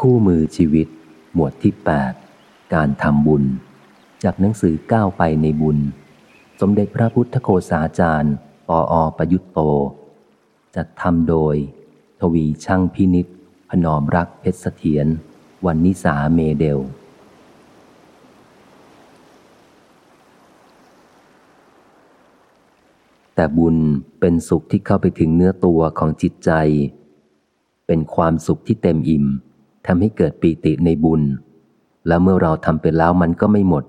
คู่มือชีวิต หมวดที่ 8 การทำบุญ จากหนังสือก้าวไปในบุญ สมเด็จพระพุทธโฆษาจารย์ปออประยุตโต จัดทำโดย ทวีช่างพินิษพนอมรักเพชรเสถียรวันนิสาเมเดล แต่บุญเป็นสุขที่เข้าไปถึงเนื้อตัวของจิตใจ เป็นความสุขที่เต็มอิ่ม ทำให้เกิดปีติในบุญ แล้วเมื่อเราทำไปแล้วมันก็ไม่หมด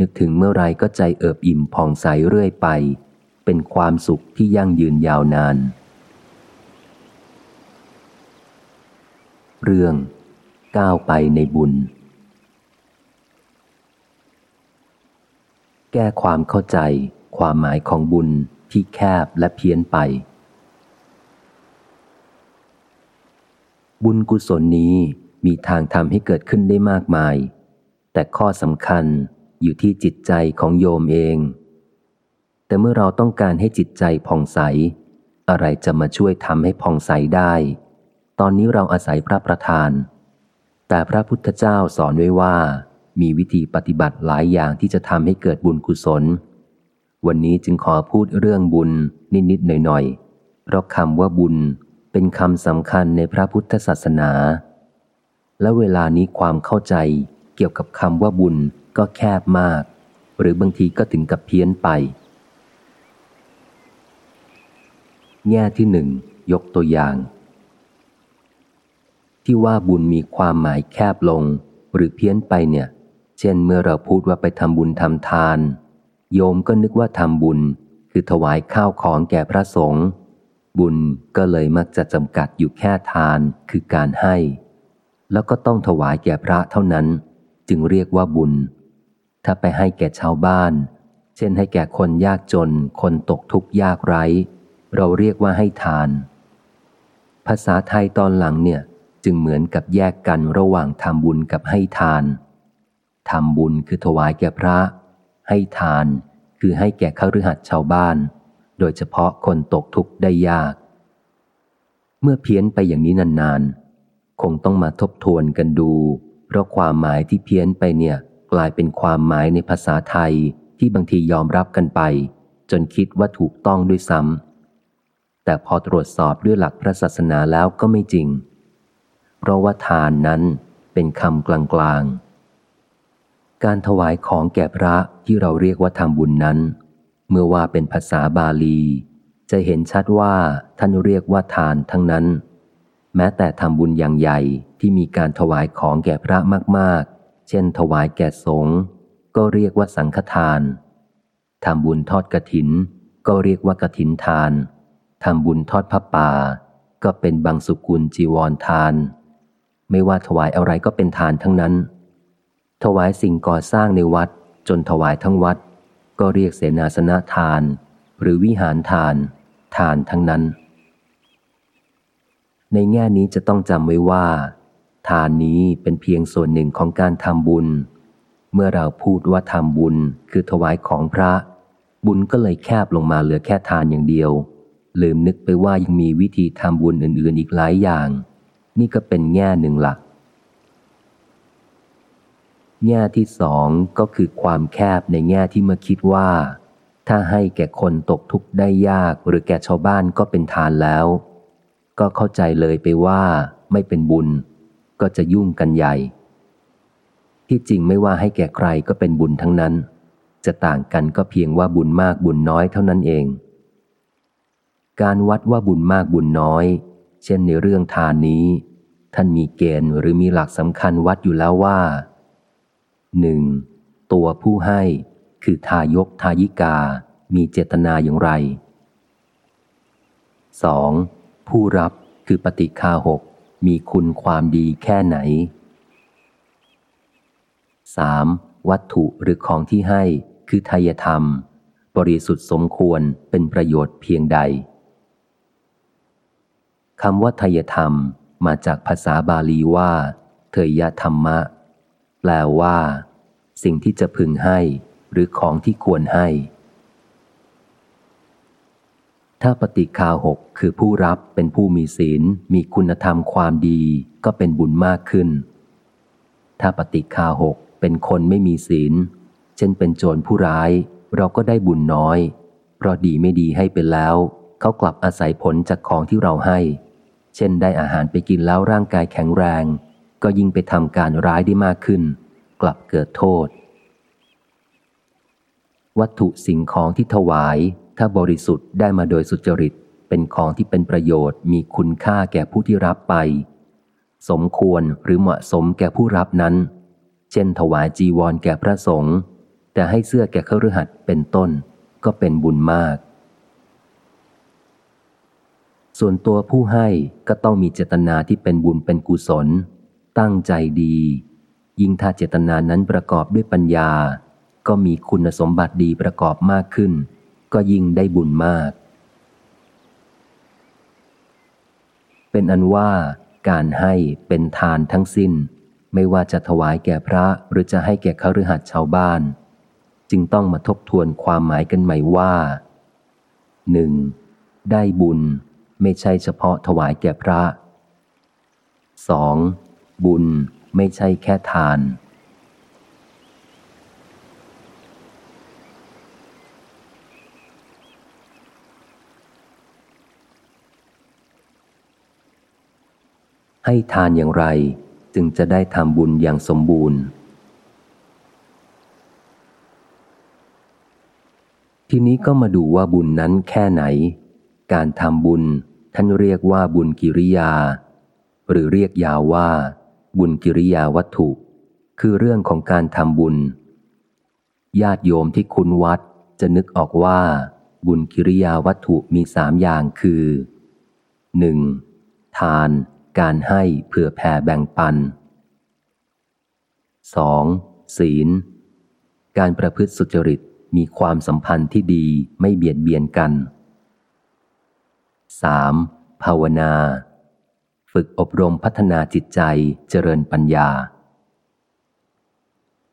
นึกถึงเมื่อไรก็ใจเอิบอิ่มผ่องใสเรื่อยไป เป็นความสุขที่ยั่งยืนยาวนาน เรื่อง ก้าวไปในบุญ แก้ความเข้าใจ ความหมายของบุญที่แคบและเพี้ยนไปบุญกุศลนี้ มีทางทำให้เกิดขึ้นได้มากมาย แต่ข้อสำคัญอยู่ที่จิตใจของโยมเอง แต่เมื่อเราต้องการให้จิตใจผ่องใส อะไรจะมาช่วยทำให้ผ่องใสได้ ตอนนี้เราอาศัยพระประธาน แต่พระพุทธเจ้าสอนไว้ว่า มีวิธีปฏิบัติหลายอย่างที่จะทำให้เกิดบุญกุศล วันนี้จึงขอพูดเรื่องบุญนิดๆหน่อยๆ เพราะคำว่าบุญเป็นคำสำคัญในพระพุทธศาสนา และเวลานี้ความเข้าใจเกี่ยวกับคำว่าบุญก็แคบมาก หรือบางทีก็ถึงกับเพี้ยนไป แง่ที่หนึ่งยกตัวอย่าง ที่ว่าบุญมีความหมายแคบลง หรือเพี้ยนไปเนี่ย เช่นเมื่อเราพูดว่าไปทำบุญทำทาน โยมก็นึกว่าทำบุญ คือถวายข้าวของแก่พระสงฆ์บุญก็เลยมักจะจำกัดอยู่แค่ทานคือการให้ แล้วก็ต้องถวายแก่พระเท่านั้น จึงเรียกว่าบุญ ถ้าไปให้แก่ชาวบ้าน เช่นให้แก่คนยากจน คนตกทุกข์ยากไร้ เราเรียกว่าให้ทาน ภาษาไทยตอนหลังเนี่ยจึงเหมือนกับแยกกันระหว่างทำบุญกับให้ทานทำบุญคือถวายแก่พระ ให้ทานคือให้แก่ข้ารือหัดชาวบ้าน โดยเฉพาะคนตกทุกข์ได้ยาก เมื่อเพี้ยนไปอย่างนี้นานๆ คงต้องมาทบทวนกันดู เพราะความหมายที่เพี้ยนไปเนี่ย กลายเป็นความหมายในภาษาไทยที่บางทียอมรับกันไป จนคิดว่าถูกต้องด้วยซ้ำแต่พอตรวจสอบด้วยหลักพระศาสนาแล้วก็ไม่จริง เพราะว่าทานนั้นเป็นคำกลางๆ การถวายของแก่พระที่เราเรียกว่าทำบุญนั้น เมื่อว่าเป็นภาษาบาลี จะเห็นชัดว่าท่านเรียกว่าทานทั้งนั้น แม้แต่ทำบุญอย่างใหญ่ที่มีการถวายของแก่พระมากๆ เช่น ถวายแก่สงฆ์ก็เรียกว่าสังฆทาน ทำบุญทอดกระถิน ก็เรียกว่ากระถินทาน ทำบุญทอดพระป่า ก็เป็นบางสุกุลจีวรทาน ไม่ว่าถวายอะไรก็เป็นทานทั้งนั้น ถวายสิ่งก่อสร้างในวัดจนถวายทั้งวัด ก็เรียกเสนาสนะทาน หรือวิหารทาน ทานทั้งนั้น ในแง่นี้จะต้องจำไว้ว่า ทานนี้เป็นเพียงส่วนหนึ่งของการทำบุญ เมื่อเราพูดว่าทำบุญคือถวายของพระ บุญก็เลยแคบลงมาเหลือแค่ทานอย่างเดียว ลืมนึกไปว่ายังมีวิธีทำบุญอื่นๆอีกหลายอย่าง นี่ก็เป็นแง่หนึ่งหลัก แง่ที่สองก็คือความแคบในแง่ที่เมื่อคิดว่า ถ้าให้แก่คนตกทุกข์ได้ยากหรือแก่ชาวบ้านก็เป็นทานแล้ว ก็เข้าใจเลยไปว่าไม่เป็นบุญ ก็จะยุ่งกันใหญ่ ที่จริงไม่ว่าให้แก่ใครก็เป็นบุญทั้งนั้น จะต่างกันก็เพียงว่าบุญมากบุญน้อยเท่านั้นเอง การวัดว่าบุญมากบุญน้อย เช่นในเรื่องทานนี้ ท่านมีเกณฑ์หรือมีหลักสำคัญวัดอยู่แล้วว่าหนึ่งตัวผู้ให้คือทายกทายิกามีเจตนาอย่างไร 2. ผู้รับคือปฏิคาหกมีคุณความดีแค่ไหน 3. วัตถุหรือของที่ให้คือทายธรรม บริสุทธิ์สมควรเป็นประโยชน์เพียงใดคำว่าทายธรรมมาจากภาษาบาลีว่า เทยธรรมะ แปลว่า สิ่งที่จะพึงให้ หรือของที่ควรให้ ถ้าปฏิคาหกคือผู้รับเป็นผู้มีศีล มีคุณธรรมความดี ก็เป็นบุญมากขึ้น ถ้าปฏิคาหกเป็นคนไม่มีศีล เช่นเป็นโจรผู้ร้าย เราก็ได้บุญน้อย เพราะดีไม่ดีให้ไปแล้ว เขากลับอาศัยผลจากของที่เราให้ เช่นได้อาหารไปกินแล้วร่างกายแข็งแรง ก็ยิ่งไปทำการร้ายได้มากขึ้น กลับเกิดโทษ วัตถุสิ่งของที่ถวาย ถ้าบริสุทธิ์ได้มาโดยสุจริต เป็นของที่เป็นประโยชน์ มีคุณค่าแก่ผู้ที่รับไป สมควรหรือเหมาะสมแก่ผู้รับนั้น เช่น ถวายจีวรแก่พระสงฆ์แต่ให้เสื้อแก่ขรหัสเป็นต้น ก็เป็นบุญมาก ส่วนตัวผู้ให้ก็ต้องมีเจตนาที่เป็นบุญเป็นกุศล ตั้งใจดี ยิ่งถ้าเจตนานั้นประกอบด้วยปัญญา ก็มีคุณสมบัติดีประกอบมากขึ้น ก็ยิ่งได้บุญมาก เป็นอันว่าการให้เป็นทานทั้งสิ้น ไม่ว่าจะถวายแก่พระหรือจะให้แก่ขรือหัดชาวบ้าน จึงต้องมาทบทวนความหมายกันใหม่ว่าหนึ่งได้บุญไม่ใช่เฉพาะถวายแก่พระ 2. บุญไม่ใช่แค่ทาน ให้ทานอย่างไรจึงจะได้ทำบุญอย่างสมบูรณ์ ทีนี้ก็มาดูว่าบุญนั้นแค่ไหน การทำบุญท่านเรียกว่าบุญกิริยา หรือเรียกยาวว่า บุญกิริยาวัตถุ คือเรื่องของการทำบุญ ญาติโยมที่คุณวัดจะนึกออกว่า บุญกิริยาวัตถุมีสามอย่างคือ 1. ทาน การให้เผื่อแผ่แบ่งปัน 2. ศีล การประพฤติสุจริตมีความสัมพันธ์ที่ดีไม่เบียดเบียนกัน 3. ภาวนา ฝึกอบรมพัฒนาจิตใจเจริญปัญญา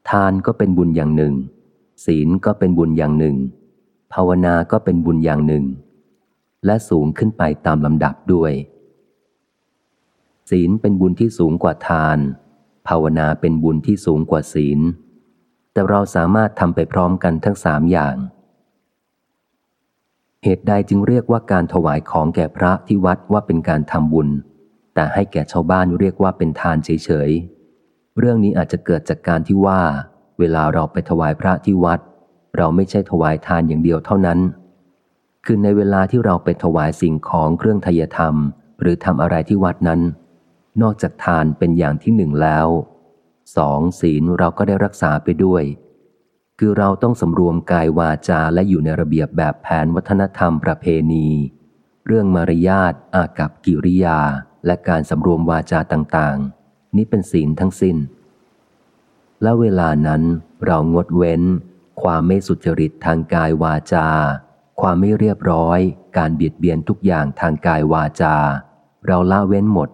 ทานก็เป็นบุญอย่างหนึ่ง ศีลก็เป็นบุญอย่างหนึ่ง ภาวนาก็เป็นบุญอย่างหนึ่ง และสูงขึ้นไปตามลำดับด้วย ศีลเป็นบุญที่สูงกว่าทาน ภาวนาเป็นบุญที่สูงกว่าศีล แต่เราสามารถทำไปพร้อมกันทั้งสามอย่าง เหตุใดจึงเรียกว่าการถวายของแก่พระที่วัดว่าเป็นการทำบุญ แต่ให้แก่ชาวบ้านเรียกว่าเป็นทานเฉยๆ เรื่องนี้อาจจะเกิดจากการที่ว่า เวลาเราไปถวายพระที่วัด เราไม่ใช่ถวายทานอย่างเดียวเท่านั้น คือในเวลาที่เราไปถวายสิ่งของเครื่องทยธรรม หรือทำอะไรที่วัดนั้น นอกจากทานเป็นอย่างที่หนึ่งแล้วสองศีลเราก็ได้รักษาไปด้วย คือเราต้องสำรวมกายวาจาและอยู่ในระเบียบแบบแผนวัฒนธรรมประเพณี เรื่องมารยาทอากับกิริยา และการสำรวมวาจาต่างๆ นี้เป็นศีลทั้งสิน้น และเวลานั้นเรางดเว้น ความไม่สุจริตทางกายวาจา ความไม่เรียบร้อย การเบียดเบียนทุกอย่างทางกายวาจา เราละเว้นหมด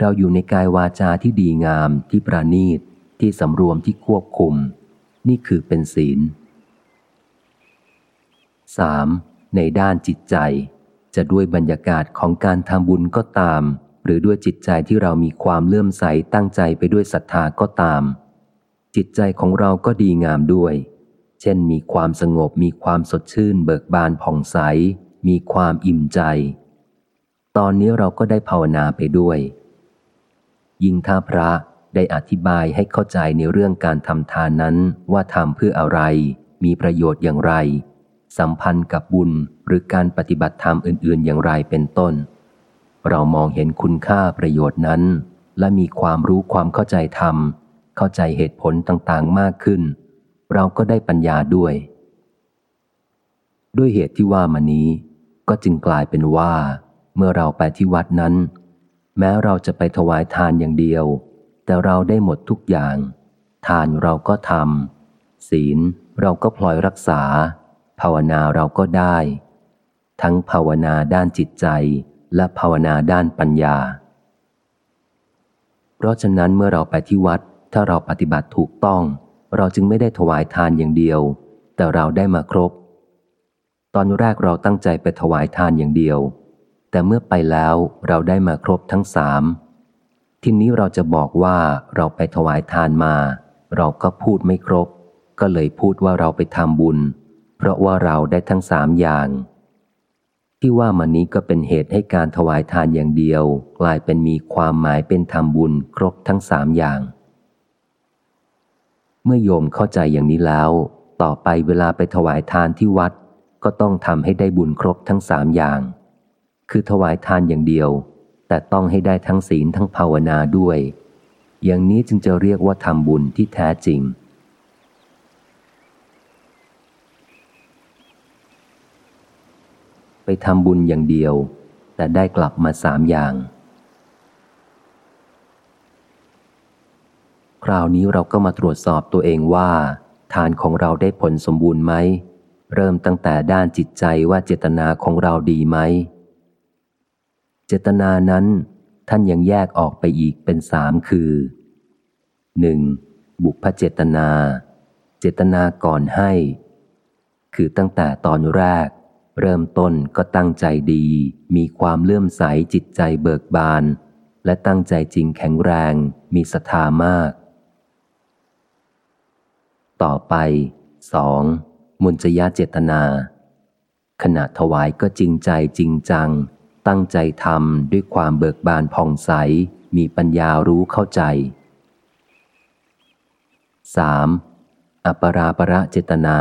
เราอยู่ในกายวาจาที่ดีงามที่ประณีต ที่สำรวมที่ควบคุม นี่คือเป็นศีล 3. ในด้านจิตใจ จะด้วยบรรยากาศของการทำบุญก็ตาม หรือด้วยจิตใจที่เรามีความเลื่อมใสตั้งใจไปด้วยศรัทธาก็ตาม จิตใจของเราก็ดีงามด้วย เช่นมีความสงบมีความสดชื่น เบิกบานผ่องใส มีความอิ่มใจ ตอนนี้เราก็ได้ภาวนาไปด้วย ยิ่งถ้าพระได้อธิบายให้เข้าใจในเรื่องการทำทานนั้นว่าทำเพื่ออะไร มีประโยชน์อย่างไร สัมพันธ์กับบุญหรือการปฏิบัติธรรมอื่น ๆ อย่างไรเป็นต้น เรามองเห็นคุณค่าประโยชน์นั้น และมีความรู้ความเข้าใจธรรม เข้าใจเหตุผลต่างๆมากขึ้น เราก็ได้ปัญญาด้วย ด้วยเหตุที่ว่ามานี้ ก็จึงกลายเป็นว่า เมื่อเราไปที่วัดนั้น แม้เราจะไปถวายทานอย่างเดียว แต่เราได้หมดทุกอย่าง ทานเราก็ทำศีลเราก็พลอยรักษา ภาวนาเราก็ได้ ทั้งภาวนาด้านจิตใจและภาวนาด้านปัญญา เพราะฉะนั้นเมื่อเราไปที่วัด ถ้าเราปฏิบัติถูกต้อง เราจึงไม่ได้ถวายทานอย่างเดียว แต่เราได้มาครบ ตอนแรกเราตั้งใจไปถวายทานอย่างเดียว แต่เมื่อไปแล้วเราได้มาครบทั้งสามทีนี้เราจะบอกว่าเราไปถวายทานมา เราก็พูดไม่ครบ ก็เลยพูดว่าเราไปทำบุญ เพราะว่าเราได้ทั้งสามอย่าง ที่ว่ามานี้ก็เป็นเหตุให้การถวายทานอย่างเดียว กลายเป็นมีความหมายเป็นทำบุญครบทั้งสามอย่าง เมื่อโยมเข้าใจอย่างนี้แล้ว ต่อไปเวลาไปถวายทานที่วัด ก็ต้องทำให้ได้บุญครบทั้งสามอย่าง คือถวายทานอย่างเดียว แต่ต้องให้ได้ทั้งศีลทั้งภาวนาด้วย อย่างนี้จึงจะเรียกว่าทำบุญที่แท้จริง ไปทำบุญอย่างเดียว แต่ได้กลับมาสามอย่าง คราวนี้เราก็มาตรวจสอบตัวเองว่า ทานของเราได้ผลสมบูรณ์ไหมเริ่มตั้งแต่ด้านจิตใจว่าเจตนาของเราดีไหม เจตนานั้นท่านยังแยกออกไปอีกเป็นสามคือหนึ่งบุพเจตนา เจตนาก่อนให้ คือตั้งแต่ตอนแรก เริ่มต้นก็ตั้งใจดี มีความเลื่อมใสจิตใจเบิกบาน และตั้งใจจริงแข็งแรง มีศรัทธามาก ต่อไปสองมุญจยาเจตนา ขณะถวายก็จริงใจจริงจัง ตั้งใจทำด้วยความเบิกบานผ่องใส มีปัญญารู้เข้าใจ 3. อัปราประเจตนา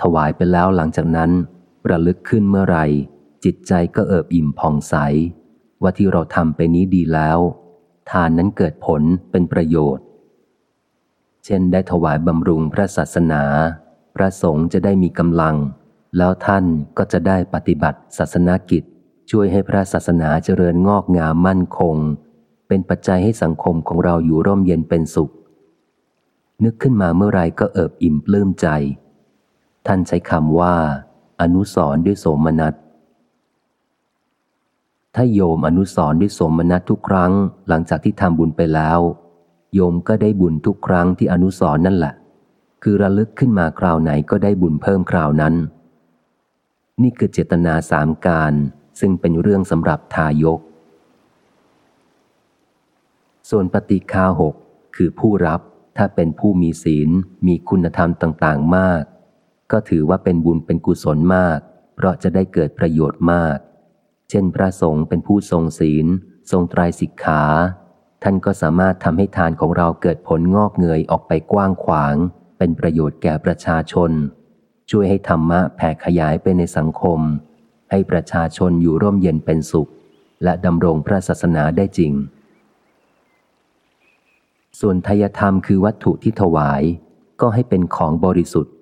ถวายไปแล้วหลังจากนั้นระลึกขึ้นเมื่อไรจิตใจก็เอิบอิ่มผ่องใส ว่าที่เราทำไปนี้ดีแล้ว ทานนั้นเกิดผลเป็นประโยชน์ เช่นได้ถวายบำรุงพระศาสนา พระสงฆ์จะได้มีกำลัง แล้วท่านก็จะได้ปฏิบัติศาสนากิจ ช่วยให้พระศาสนาเจริญงอกงามมั่นคง เป็นปัจจัยให้สังคมของเราอยู่ร่มเย็นเป็นสุข นึกขึ้นมาเมื่อไรก็เอิบอิ่มปลื้มใจ ท่านใช้คำว่า อนุสรด้วยโสมนัสถ้าโยมอนุสรด้วยโสมนัสทุกครั้ง หลังจากที่ทำบุญไปแล้ว โยมก็ได้บุญทุกครั้งที่อนุสรนั่นแหละ คือระลึกขึ้นมาคราวไหนก็ได้บุญเพิ่มคราวนั้น นี่คือเจตนาสามการ ซึ่งเป็นเรื่องสำหรับทายก ส่วนปฏิคาหกคือผู้รับถ้าเป็นผู้มีศีลมีคุณธรรมต่าง ๆ มาก ก็ถือว่าเป็นบุญเป็นกุศลมาก เพราะจะได้เกิดประโยชน์มาก เช่นพระสงฆ์เป็นผู้ทรงศีล ทรงไตรสิกขา ท่านก็สามารถทำให้ทานของเราเกิดผลงอกเงยออกไปกว้างขวาง เป็นประโยชน์แก่ประชาชน ช่วยให้ธรรมะแผ่ขยายไปในสังคม ให้ประชาชนอยู่ร่มเย็นเป็นสุข และดำรงพระศาสนาได้จริง ส่วนทายธรรมคือวัตถุที่ถวาย ก็ให้เป็นของบริสุทธิ์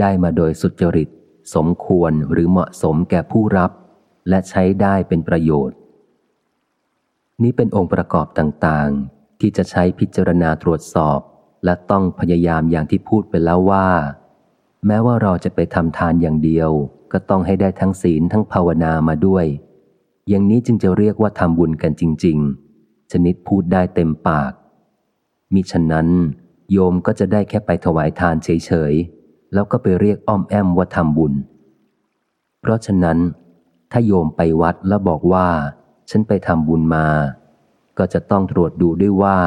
ได้มาโดยสุจริต สมควรหรือเหมาะสมแก่ผู้รับ และใช้ได้เป็นประโยชน์ นี้เป็นองค์ประกอบต่างๆ ที่จะใช้พิจารณาตรวจสอบ และต้องพยายามอย่างที่พูดไปแล้วว่า แม้ว่าเราจะไปทำทานอย่างเดียว ก็ต้องให้ได้ทั้งศีลทั้งภาวนามาด้วย อย่างนี้จึงจะเรียกว่าทำบุญกันจริง ๆ ชนิดพูดได้เต็มปาก มิฉะนั้น โยมก็จะได้แค่ไปถวายทานเฉยๆ แล้วก็ไปเรียกอ้อมแอมว่าทำบุญ เพราะฉะนั้น ถ้าโยมไปวัดแล้วบอกว่า ฉันไปทำบุญมา ก็จะต้องตรวจดูด้วยว่า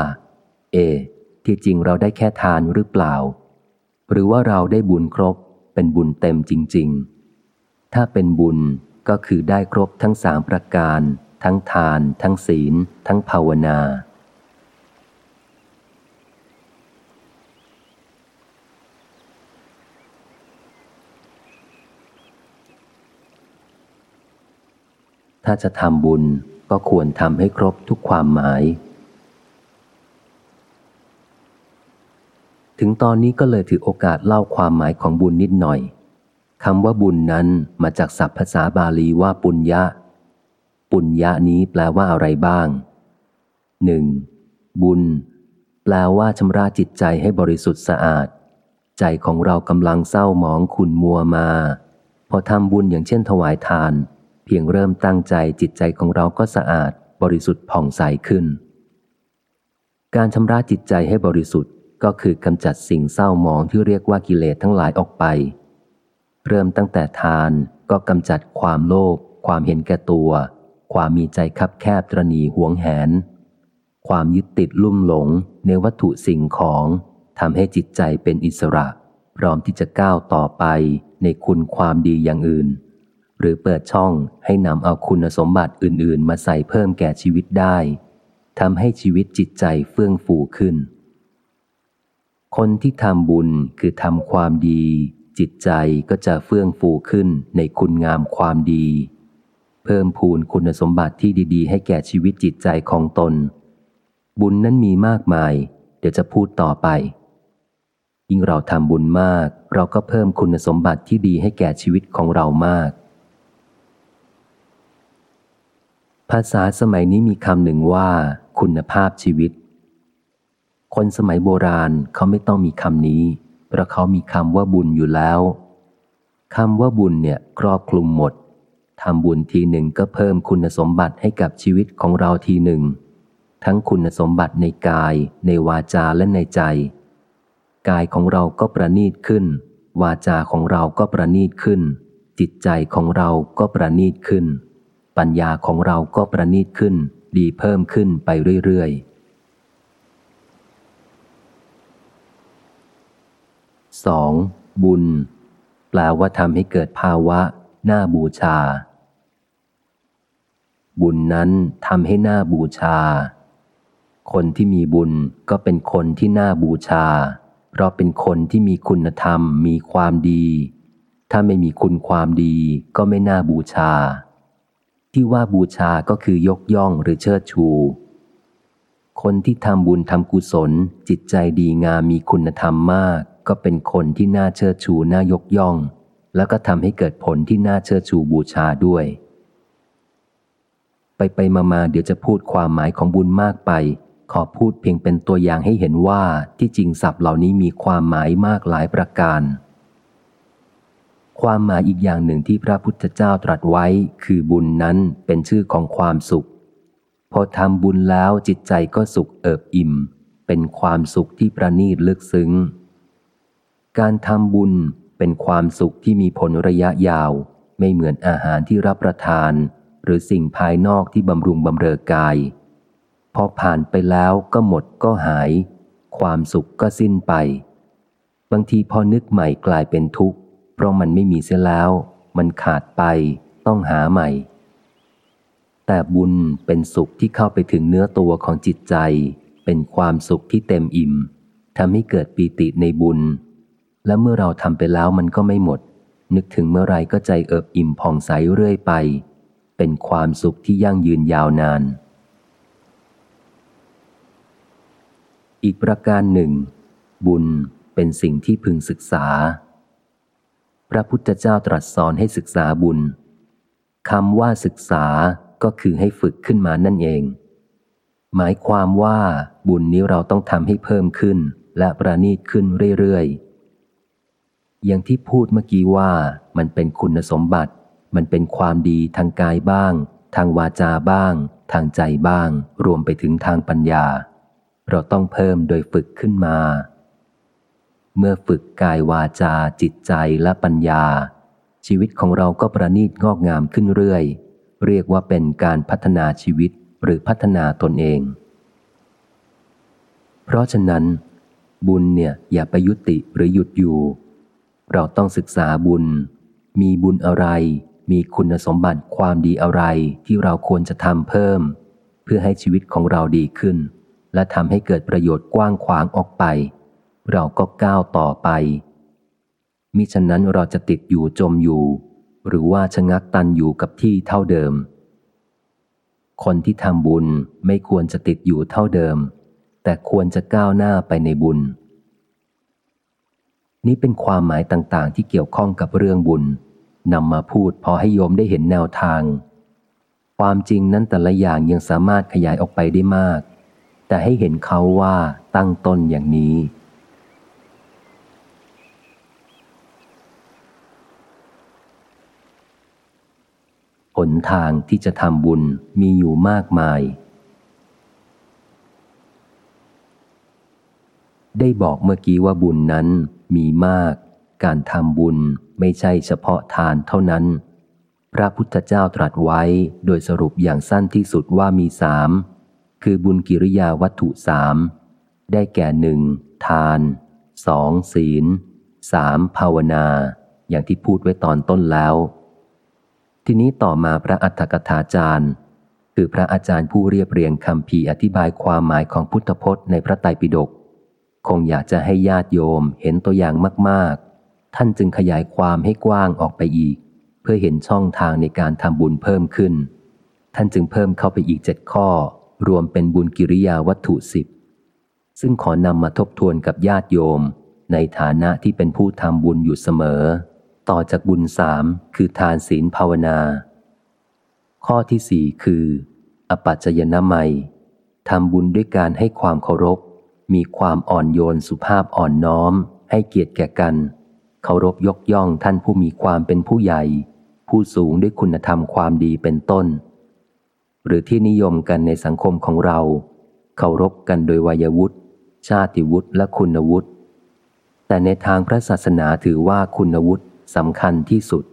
เอ ที่จริงเราได้แค่ทานหรือเปล่า หรือว่าเราได้บุญครบเป็นบุญเต็มจริง ๆ ถ้าเป็นบุญก็คือได้ครบทั้งสามประการ ทั้งทาน ทั้งศีล ทั้งภาวนา ถ้าจะทำบุญก็ควรทำให้ครบทุกความหมาย ถึงตอนนี้ก็เลยถือโอกาสเล่าความหมายของบุญนิดหน่อยคำว่าบุญนั้นมาจากศัพท์ภาษาบาลีว่าปุญญะ ปุญญะนี้แปลว่าอะไรบ้างหนึ่งบุญ แปลว่าชำระจิตใจให้บริสุทธิ์สะอาด ใจของเรากำลังเศร้าหมองขุ่นมัวมา พอทำบุญอย่างเช่นถวายทาน เพียงเริ่มตั้งใจจิตใจของเราก็สะอาด บริสุทธิ์ผ่องใสขึ้น การชำระจิตใจให้บริสุทธิ์ ก็คือกำจัดสิ่งเศร้าหมองที่เรียกว่ากิเลสทั้งหลายออกไป เริ่มตั้งแต่ทานก็กำจัดความโลภความเห็นแก่ตัว ความมีใจคับแคบตรณีหวงแหน ความยึดติดลุ่มหลงในวัตถุสิ่งของทำให้จิตใจเป็นอิสระ พร้อมที่จะก้าวต่อไปในคุณความดีอย่างอื่น หรือเปิดช่องให้นำเอาคุณสมบัติอื่น ๆ มาใส่เพิ่มแก่ชีวิตได้ทำให้ชีวิตจิตใจเฟื่องฟูขึ้น คนที่ทำบุญคือทำความดี จิตใจก็จะเฟื่องฟูขึ้นในคุณงามความดี เพิ่มพูนคุณสมบัติที่ดี ๆ ให้แก่ชีวิตจิตใจของตน บุญนั้นมีมากมาย เดี๋ยวจะพูดต่อไป ยิ่งเราทำบุญมาก เราก็เพิ่มคุณสมบัติที่ดีให้แก่ชีวิตของเรามาก ภาษาสมัยนี้มีคำหนึ่งว่า คุณภาพชีวิต คนสมัยโบราณเขาไม่ต้องมีคำนี้ เพราะเขามีคำว่าบุญอยู่แล้วคำว่าบุญเนี่ยครอบคลุมหมดทำบุญทีหนึ่งก็เพิ่มคุณสมบัติให้กับชีวิตของเราทีหนึ่ง ทั้งคุณสมบัติในกาย ในวาจาและในใจ กายของเราก็ประณีตขึ้น วาจาของเราก็ประณีตขึ้น จิตใจของเราก็ประณีตขึ้น ปัญญาของเราก็ประณีตขึ้น ดีเพิ่มขึ้นไปเรื่อยๆ สองบุญ แปลว่าทำให้เกิดภาวะน้าบูชา บุญนั้นทำให้หน้าบูชา คนที่มีบุญก็เป็นคนที่น่าบูชา เพราะเป็นคนที่มีคุณธรรมมีความดี ถ้าไม่มีคุณความดีก็ไม่น่าบูชา ที่ว่าบูชาก็คือยกย่องหรือเชิดชูคนที่ทำบุญทำกุศล จิตใจดีงามมีคุณธรรมมาก ก็เป็นคนที่น่าเชิดชูน่ายกย่อง แล้วก็ทำให้เกิดผลที่น่าเชิดชูบูชาด้วย ไปไปมามาเดี๋ยวจะพูดความหมายของบุญมากไป ขอพูดเพียงเป็นตัวอย่างให้เห็นว่าที่จริงศัพท์เหล่านี้มีความหมายมากหลายประการ ความหมายอีกอย่างหนึ่งที่พระพุทธเจ้าตรัสไว้คือบุญนั้นเป็นชื่อของความสุข พอทำบุญแล้วจิตใจก็สุขเอิบอิ่ม เป็นความสุขที่ประณีตลึกซึ้ง การทำบุญเป็นความสุขที่มีผลระยะยาว ไม่เหมือนอาหารที่รับประทาน หรือสิ่งภายนอกที่บำรุงบำเรอกาย พอผ่านไปแล้วก็หมดก็หาย ความสุขก็สิ้นไป บางทีพอนึกใหม่กลายเป็นทุกข์ เพราะมันไม่มีเสียแล้ว มันขาดไปต้องหาใหม่ แต่บุญเป็นสุขที่เข้าไปถึงเนื้อตัวของจิตใจ เป็นความสุขที่เต็มอิ่มทำให้เกิดปีติในบุญ และเมื่อเราทำไปแล้วมันก็ไม่หมด นึกถึงเมื่อไรก็ใจเอิบอิ่มผ่องใสเรื่อยไป เป็นความสุขที่ยั่งยืนยาวนาน อีกประการหนึ่ง บุญเป็นสิ่งที่พึงศึกษา พระพุทธเจ้าตรัสสอนให้ศึกษาบุญคำว่าศึกษาก็คือให้ฝึกขึ้นมานั่นเอง หมายความว่าบุญนี้เราต้องทำให้เพิ่มขึ้นและประณีตขึ้นเรื่อยๆ อย่างที่พูดเมื่อกี้ว่ามันเป็นคุณสมบัติ มันเป็นความดีทางกายบ้าง ทางวาจาบ้าง ทางใจบ้าง รวมไปถึงทางปัญญา เราต้องเพิ่มโดยฝึกขึ้นมา เมื่อฝึกกายวาจาจิตใจและปัญญา ชีวิตของเราก็ประณีตงอกงามขึ้นเรื่อย เรียกว่าเป็นการพัฒนาชีวิตหรือพัฒนาตนเอง เพราะฉะนั้น บุญเนี่ยอย่าไปยุติหรือหยุดอยู่ เราต้องศึกษาบุญ มีบุญอะไร มีคุณสมบัติความดีอะไรที่เราควรจะทำเพิ่ม เพื่อให้ชีวิตของเราดีขึ้น และทำให้เกิดประโยชน์กว้างขวางออกไป เราก็ก้าวต่อไป มิฉะนั้นเราจะติดอยู่จมอยู่ หรือว่าชะงักตันอยู่กับที่เท่าเดิม คนที่ทำบุญไม่ควรจะติดอยู่เท่าเดิม แต่ควรจะก้าวหน้าไปในบุญ นี้เป็นความหมายต่างๆ ที่เกี่ยวข้องกับเรื่องบุญนำมาพูดพอให้โยมได้เห็นแนวทาง ความจริงนั้นแต่ละอย่างยังสามารถขยายออกไปได้มาก แต่ให้เห็นเขาว่าตั้งต้นอย่างนี้ ผลทางที่จะทำบุญมีอยู่มากมาย ได้บอกเมื่อกี้ว่าบุญนั้น มีมาก การทำบุญไม่ใช่เฉพาะทานเท่านั้น พระพุทธเจ้าตรัสไว้โดยสรุปอย่างสั้นที่สุดว่ามีสาม คือบุญกิริยาวัตถุสาม ได้แก่หนึ่งทานสองศีลสามภาวนา อย่างที่พูดไว้ตอนต้นแล้ว ทีนี้ต่อมาพระอัฏฐกถาจารย์ คือพระอาจารย์ผู้เรียบเรียงคำพีอธิบายความหมายของพุทธพจน์ในพระไตรปิฎก คงอยากจะให้ญาติโยมเห็นตัวอย่างมากๆ ท่านจึงขยายความให้กว้างออกไปอีก เพื่อเห็นช่องทางในการทำบุญเพิ่มขึ้น ท่านจึงเพิ่มเข้าไปอีกเจ็ดข้อ รวมเป็นบุญกิริยาวัตถุสิบซึ่งขอนำมาทบทวนกับญาติโยม ในฐานะที่เป็นผู้ทำบุญอยู่เสมอ ต่อจากบุญสามคือทานศีลภาวนา ข้อที่สี่คือ อปัจจยนามัยทำบุญด้วยการให้ความเคารพ มีความอ่อนโยนสุภาพอ่อนน้อม ให้เกียรติแก่กัน เคารพยกย่องท่านผู้มีความเป็นผู้ใหญ่ ผู้สูงด้วยคุณธรรมความดีเป็นต้น หรือที่นิยมกันในสังคมของเรา เคารพกันโดยวัยวุฒิชาติวุฒิและคุณวุฒิแต่ในทางพระศาสนาถือว่าคุณวุฒิสำคัญที่สุด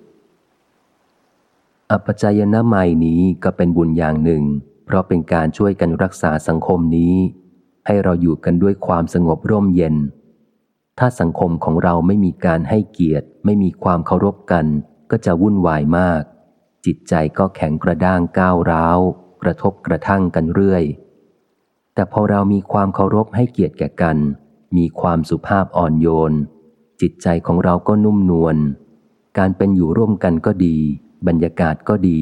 อปจายนามัยนี้ก็เป็นบุญอย่างหนึ่ง เพราะเป็นการช่วยกันรักษาสังคมนี้ ให้เราอยู่กันด้วยความสงบร่มเย็น ถ้าสังคมของเราไม่มีการให้เกียรติ ไม่มีความเคารพกัน ก็จะวุ่นวายมาก จิตใจก็แข็งกระด้างก้าวร้าว กระทบกระทั่งกันเรื่อย แต่พอเรามีความเคารพให้เกียรติแก่กัน มีความสุภาพอ่อนโยน จิตใจของเราก็นุ่มนวล การเป็นอยู่ร่วมกันก็ดี บรรยากาศก็ดี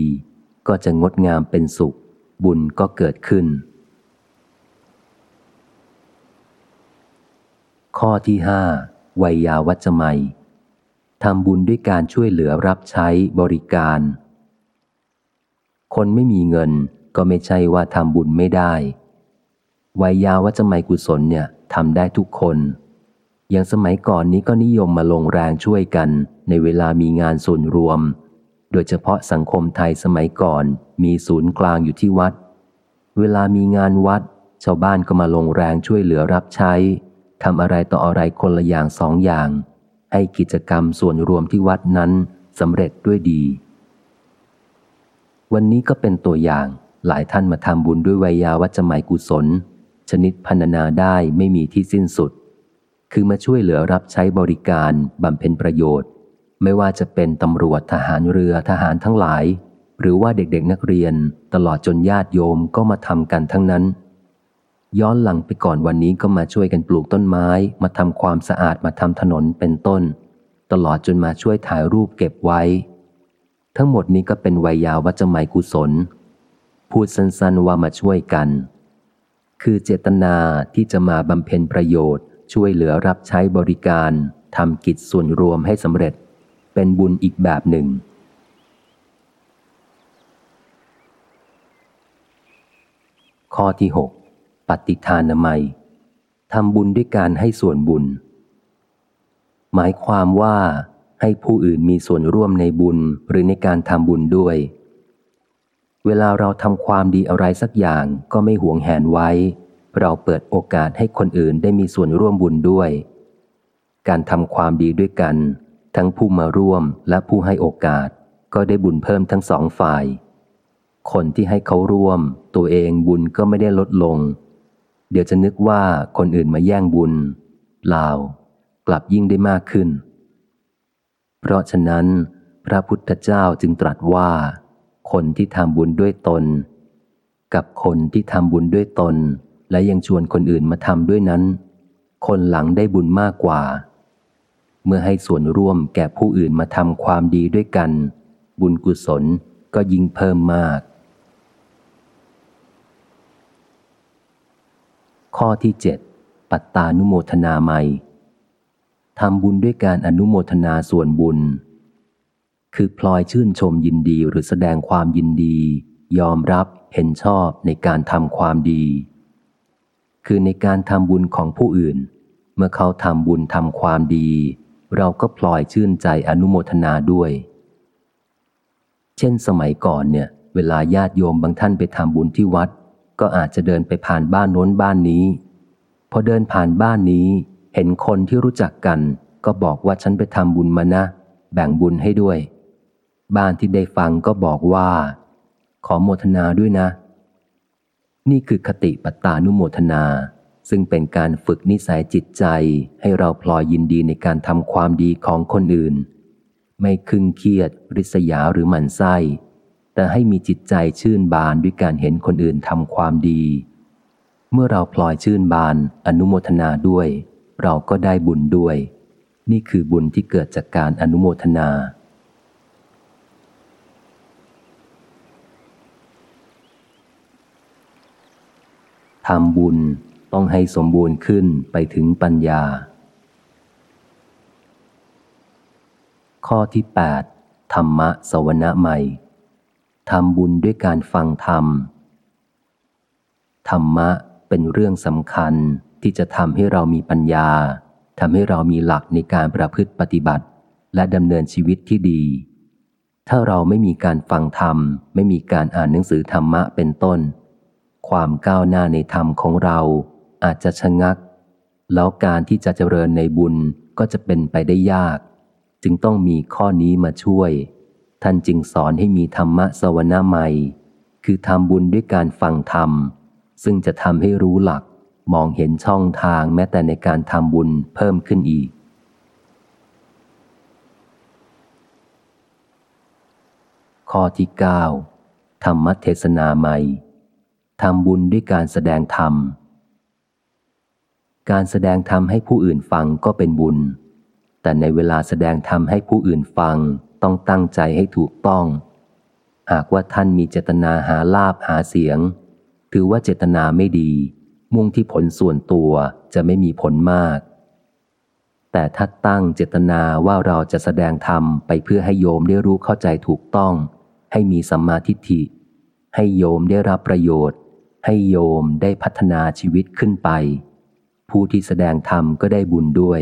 ก็จะงดงามเป็นสุข บุญก็เกิดขึ้น ข้อที่ห้าวัยาวัจไมยทำบุญด้วยการช่วยเหลือรับใช้บริการ คนไม่มีเงินก็ไม่ใช่ว่าทำบุญไม่ได้วัยาวัจไมกุศลเนี่ยทำได้ทุกคน อย่างสมัยก่อนนี้ก็นิยมมาลงแรงช่วยกันในเวลามีงานส่วนรวม โดยเฉพาะสังคมไทยสมัยก่อนมีศูนย์กลางอยู่ที่วัด เวลามีงานวัด ชาวบ้านก็มาลงแรงช่วยเหลือรับใช้ ทำอะไรต่ออะไรคนละอย่างสองอย่าง ให้กิจกรรมส่วนรวมที่วัดนั้นสำเร็จด้วยดี วันนี้ก็เป็นตัวอย่างหลายท่านมาทำบุญด้วยวัยาวัจไมกุศล ชนิดพันนาได้ไม่มีที่สิ้นสุด คือมาช่วยเหลือรับใช้บริการบำเพ็ญประโยชน์ ไม่ว่าจะเป็นตำรวจทหารเรือทหารทั้งหลาย หรือว่าเด็กๆนักเรียนตลอดจนญาติโยมก็มาทำกันทั้งนั้น ย้อนหลังไปก่อนวันนี้ก็มาช่วยกันปลูกต้นไม้ มาทำความสะอาดมาทำถนนเป็นต้น ตลอดจนมาช่วยถ่ายรูปเก็บไว้ ทั้งหมดนี้ก็เป็นวัยยาวัจไมกุศล พูดสั้นๆว่ามาช่วยกัน คือเจตนาที่จะมาบำเพ็ญประโยชน์ ช่วยเหลือรับใช้บริการทำกิจส่วนรวมให้สำเร็จ เป็นบุญอีกแบบหนึ่งข้อที่ 6 ปฏิทานนามัยทำบุญด้วยการให้ส่วนบุญ หมายความว่าให้ผู้อื่นมีส่วนร่วมในบุญหรือในการทำบุญด้วย เวลาเราทำความดีอะไรสักอย่างก็ไม่หวงแหนไว้ เราเปิดโอกาสให้คนอื่นได้มีส่วนร่วมบุญด้วย การทำความดีด้วยกัน ทั้งผู้มาร่วมและผู้ให้โอกาสก็ได้บุญเพิ่มทั้งสองฝ่าย คนที่ให้เขาร่วม ตัวเองบุญก็ไม่ได้ลดลง เดี๋ยวจะนึกว่าคนอื่นมาแย่งบุญลาวกลับยิ่งได้มากขึ้น เพราะฉะนั้น พระพุทธเจ้าจึงตรัสว่า คนที่ทำบุญด้วยตน กับคนที่ทำบุญด้วยตน และยังชวนคนอื่นมาทำด้วยนั้น คนหลังได้บุญมากกว่า เมื่อให้ส่วนร่วมแก่ผู้อื่นมาทำความดีด้วยกัน บุญกุศลก็ยิ่งเพิ่มมาก ข้อที่ 7 ปัตตานุโมทนาใหม่ทำบุญด้วยการอนุโมทนาส่วนบุญ คือพลอยชื่นชมยินดีหรือแสดงความยินดี ยอมรับเห็นชอบในการทำความดี คือในการทำบุญของผู้อื่น เมื่อเขาทำบุญทำความดี เราก็พลอยชื่นใจอนุโมทนาด้วย เช่นสมัยก่อนเนี่ย เวลาญาติโยมบางท่านไปทำบุญที่วัด ก็อาจจะเดินไปผ่านบ้านโน้นบ้านนี้ พอเดินผ่านบ้านนี้ เห็นคนที่รู้จักกัน ก็บอกว่าฉันไปทำบุญมานะ แบ่งบุญให้ด้วย บ้านที่ได้ฟังก็บอกว่า ขอโมทนาด้วยนะ นี่คือคติปัตตานุโมทนา ซึ่งเป็นการฝึกนิสัยจิตใจ ให้เราพลอยยินดีในการทำความดีของคนอื่น ไม่คึงเครียด ริษยาหรือหมั่นไส้ แต่ให้มีจิตใจชื่นบานด้วยการเห็นคนอื่นทำความดี เมื่อเราพลอยชื่นบานอนุโมทนาด้วย เราก็ได้บุญด้วย นี่คือบุญที่เกิดจากการอนุโมทนา ทำบุญต้องให้สมบูรณ์ขึ้นไปถึงปัญญา ข้อที่ 8 ธรรมะสวนะใหม่ ทำบุญด้วยการฟังธรรม ธรรมะเป็นเรื่องสำคัญที่จะทำให้เรามีปัญญาทำให้เรามีหลักในการประพฤติปฏิบัติ และดำเนินชีวิตที่ดี ถ้าเราไม่มีการฟังธรรม ไม่มีการอ่านหนังสือธรรมะเป็นต้น ความก้าวหน้าในธรรมของเราอาจจะชะงัก แล้วการที่จะเจริญในบุญก็จะเป็นไปได้ยาก จึงต้องมีข้อนี้มาช่วย ท่านจึงสอนให้มีธรรมะสวนาใหม่ คือทำบุญด้วยการฟังธรรม ซึ่งจะทำให้รู้หลัก มองเห็นช่องทางแม้แต่ในการทำบุญเพิ่มขึ้นอีก ข้อที่ 9 ธรรมเทศนาใหม่ทำบุญด้วยการแสดงธรรม การแสดงธรรมให้ผู้อื่นฟังก็เป็นบุญ แต่ในเวลาแสดงธรรมให้ผู้อื่นฟัง ต้องตั้งใจให้ถูกต้อง หากว่าท่านมีเจตนาหาลาบหาเสียง ถือว่าเจตนาไม่ดี มุ่งที่ผลส่วนตัวจะไม่มีผลมาก แต่ถ้าตั้งเจตนาว่าเราจะแสดงธรรมไปเพื่อให้โยมได้รู้เข้าใจถูกต้อง ให้มีสัมมาทิฏฐิ ให้โยมได้รับประโยชน์ ให้โยมได้พัฒนาชีวิตขึ้นไป ผู้ที่แสดงธรรมก็ได้บุญด้วย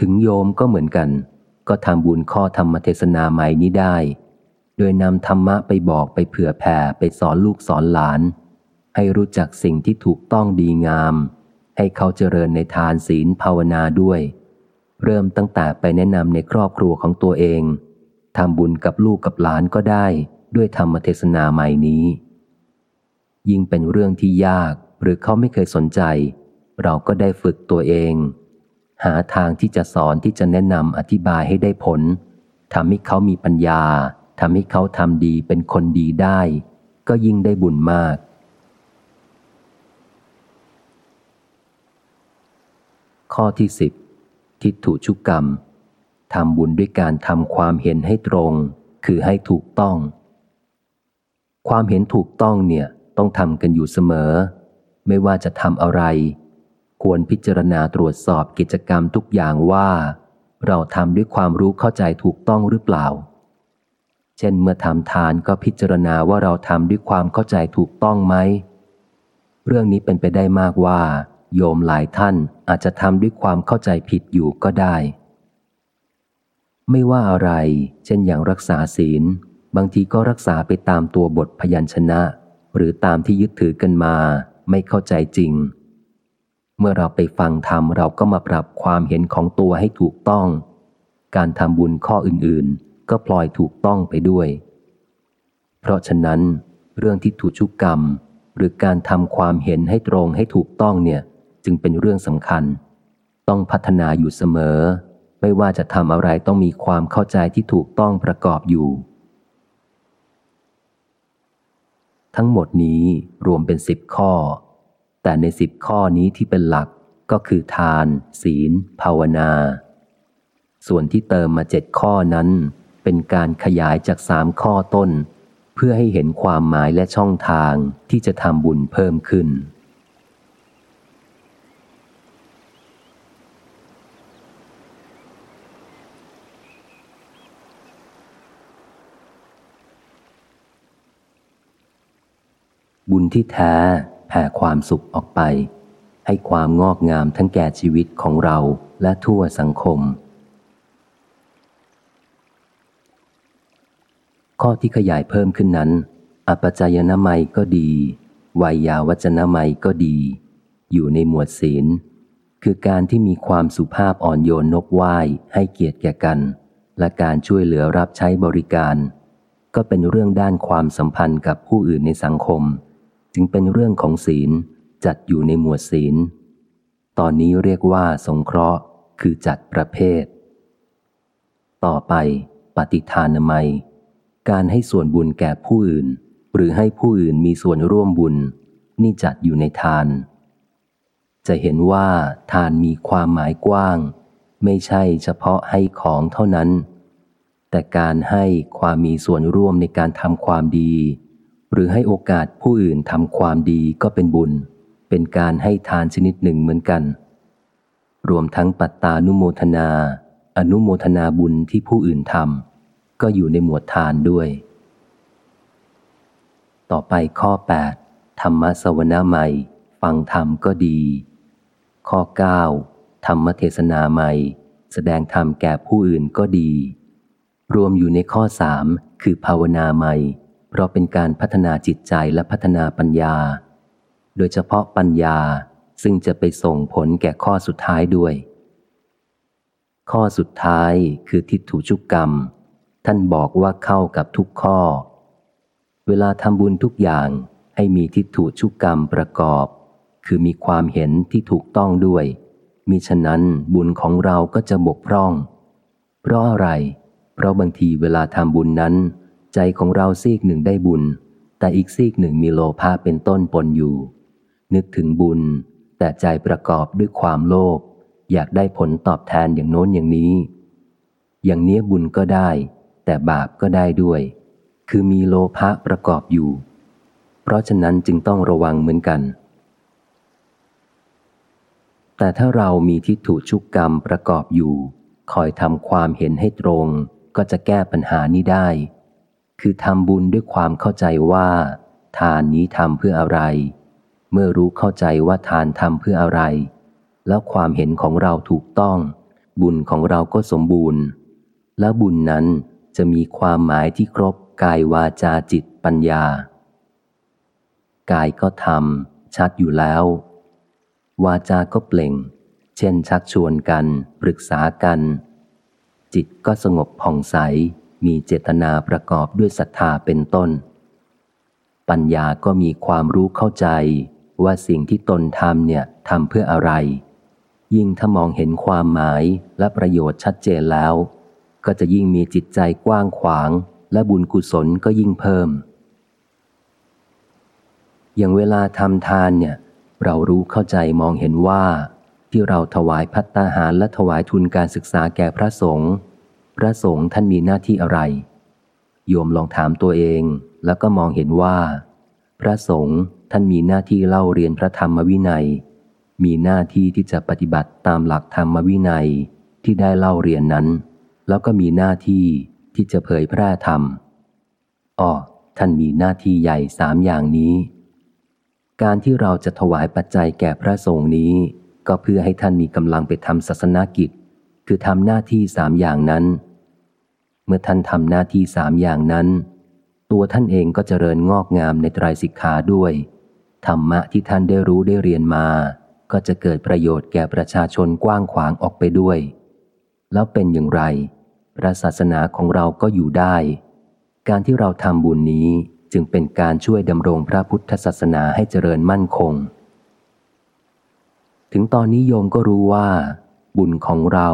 ถึงโยมก็เหมือนกัน ก็ทำบุญข้อธรรมเทศนาใหม่นี้ได้ โดยนำธรรมะไปบอกไปเผื่อแผ่ไปสอนลูกสอนหลาน ให้รู้จักสิ่งที่ถูกต้องดีงาม ให้เขาเจริญในทานศีลภาวนาด้วย เริ่มตั้งแต่ไปแนะนำในครอบครัวของตัวเองทำบุญกับลูกกับหลานก็ได้ด้วยธรรมเทศนาใหม่นี้ ยิ่งเป็นเรื่องที่ยากหรือเขาไม่เคยสนใจ เราก็ได้ฝึกตัวเอง หาทางที่จะสอนที่จะแนะนำอธิบายให้ได้ผลทำให้เขามีปัญญาทำให้เขาทำดีเป็นคนดีได้ ก็ยิ่งได้บุญมาก ข้อที่สิบทิฏฐุชุกกรรมทำบุญด้วยการทำความเห็นให้ตรง คือให้ถูกต้อง ความเห็นถูกต้องเนี่ยต้องทำกันอยู่เสมอ ไม่ว่าจะทำอะไร ควรพิจารณาตรวจสอบกิจกรรมทุกอย่างว่า เราทำด้วยความรู้เข้าใจถูกต้องหรือเปล่า เช่นเมื่อทำทานก็พิจารณาว่าเราทำด้วยความเข้าใจถูกต้องไหม เรื่องนี้เป็นไปได้มากว่า โยมหลายท่านอาจจะทำด้วยความเข้าใจผิดอยู่ก็ได้ ไม่ว่าอะไร เช่นอย่างรักษาศีล บางทีก็รักษาไปตามตัวบทพยัญชนะ หรือตามที่ยึดถือกันมา ไม่เข้าใจจริง เมื่อเราไปฟังธรรมเราก็มาปรับความเห็นของตัวให้ถูกต้อง การทำบุญข้ออื่นๆ ก็พลอยถูกต้องไปด้วย เพราะฉะนั้น เรื่องที่ถูกชุกกรรม หรือการทำความเห็นให้ตรงให้ถูกต้องเนี่ย จึงเป็นเรื่องสำคัญ ต้องพัฒนาอยู่เสมอ ไม่ว่าจะทำอะไรต้องมีความเข้าใจที่ถูกต้องประกอบอยู่ ทั้งหมดนี้รวมเป็นสิบข้อ แต่ในสิบข้อนี้ที่เป็นหลักก็คือทาน ศีล ภาวนา ส่วนที่เติมมาเจ็ดข้อนั้น เป็นการขยายจากสามข้อต้น เพื่อให้เห็นความหมายและช่องทางที่จะทำบุญเพิ่มขึ้น บุญที่แท้ แผ่ความสุขออกไป ให้ความงอกงามทั้งแก่ชีวิตของเราและทั่วสังคม ข้อที่ขยายเพิ่มขึ้นนั้น อปจายนามัยก็ดีวัยยาวัจนามัยก็ดี อยู่ในหมวดศีล คือการที่มีความสุภาพอ่อนโยนนบไหว้ให้เกียรติแก่กัน และการช่วยเหลือรับใช้บริการ ก็เป็นเรื่องด้านความสัมพันธ์กับผู้อื่นในสังคม จึงเป็นเรื่องของศีลจัดอยู่ในหมวดศีล ตอนนี้เรียกว่าสงเคราะห์คือจัดประเภท ต่อไป ปฏิทานไมยการให้ส่วนบุญแก่ผู้อื่น หรือให้ผู้อื่นมีส่วนร่วมบุญ นี่จัดอยู่ในทาน จะเห็นว่าทานมีความหมายกว้าง ไม่ใช่เฉพาะให้ของเท่านั้น แต่การให้ความมีส่วนร่วมในการทำความดี หรือให้โอกาสผู้อื่นทำความดีก็เป็นบุญ เป็นการให้ทานชนิดหนึ่งเหมือนกัน รวมทั้งปัตตานุโมทนา อนุโมทนาบุญที่ผู้อื่นทำก็อยู่ในหมวดทานด้วย ต่อไปข้อ 8 ธรรมสวนาใหม่ ฟังธรรมก็ดี ข้อ 9 ธรรมเทศนาใหม่ แสดงธรรมแก่ผู้อื่นก็ดี รวมอยู่ในข้อสามคือภาวนาใหม่ ราะเป็นการพัฒนาจิตใจและพัฒนาปัญญา โดยเฉพาะปัญญาซึ่งจะไปส่งผลแก่ข้อสุดท้ายด้วย ข้อสุดท้ายคือทิฏฐุชุกกรรม ท่านบอกว่าเข้ากับทุกข้อ เวลาทำบุญทุกอย่างให้มีทิฏฐุชุกกรรมประกอบ คือมีความเห็นที่ถูกต้องด้วย มิฉะนั้นบุญของเราก็จะบกพร่อง เพราะอะไร เพราะบางทีเวลาทำบุญนั้น ใจของเราซีกหนึ่งได้บุญ แต่อีกซีกหนึ่งมีโลภะเป็นต้นปนอยู่ นึกถึงบุญ แต่ใจประกอบด้วยความโลภอยากได้ผลตอบแทนอย่างโน้นอย่างนี้ อย่างเนี้ยบุญก็ได้ แต่บาปก็ได้ด้วย คือมีโลภะประกอบอยู่ เพราะฉะนั้นจึงต้องระวังเหมือนกัน แต่ถ้าเรามีทิฏฐุชุกกรรมประกอบอยู่ คอยทำความเห็นให้ตรง ก็จะแก้ปัญหานี้ได้ คือทำบุญด้วยความเข้าใจว่า ทานนี้ทำเพื่ออะไร เมื่อรู้เข้าใจว่าทานทำเพื่ออะไร แล้วความเห็นของเราถูกต้อง บุญของเราก็สมบูรณ์ แล้วบุญนั้นจะมีความหมายที่ครบกายวาจาจิตปัญญา กายก็ทำชัดอยู่แล้ว วาจาก็เปล่ง เช่นชักชวนกัน ปรึกษากัน จิตก็สงบผ่องใส มีเจตนาประกอบด้วยศรัทธาเป็นต้น ปัญญาก็มีความรู้เข้าใจว่าสิ่งที่ตนทำเนี่ยทำเพื่ออะไร ยิ่งถ้ามองเห็นความหมายและประโยชน์ชัดเจนแล้ว ก็จะยิ่งมีจิตใจกว้างขวาง และบุญกุศลก็ยิ่งเพิ่ม อย่างเวลาทำทานเนี่ยเรารู้เข้าใจมองเห็นว่า ที่เราถวายพัตตาหารและถวายทุนการศึกษาแก่พระสงฆ์ พระสงฆ์ท่านมีหน้าที่อะไร โยมลองถามตัวเองแล้วก็มองเห็นว่า พระสงฆ์ท่านมีหน้าที่เล่าเรียนพระธรรมวินัย มีหน้าที่ที่จะปฏิบัติตามหลักธรรมวินัยที่ได้เล่าเรียนนั้น แล้วก็มีหน้าที่ที่จะเผยแพร่ธรรมอ้อท่านมีหน้าที่ใหญ่สามอย่างนี้ การที่เราจะถวายปัจจัยแก่พระสงฆ์นี้ ก็เพื่อให้ท่านมีกำลังไปทำศาสนากิจ คือทำหน้าที่สามอย่างนั้น เมื่อท่านทำหน้าที่สามอย่างนั้น ตัวท่านเองก็เจริญงอกงามในไตรสิกขาด้วย ธรรมะที่ท่านได้รู้ได้เรียนมา ก็จะเกิดประโยชน์แก่ประชาชนกว้างขวางออกไปด้วย แล้วเป็นอย่างไร พระศาสนาของเราก็อยู่ได้ การที่เราทำบุญนี้จึงเป็นการช่วยดำรงพระพุทธศาสนาให้เจริญมั่นคง ถึงตอนนี้โยมก็รู้ว่า บุญของเรา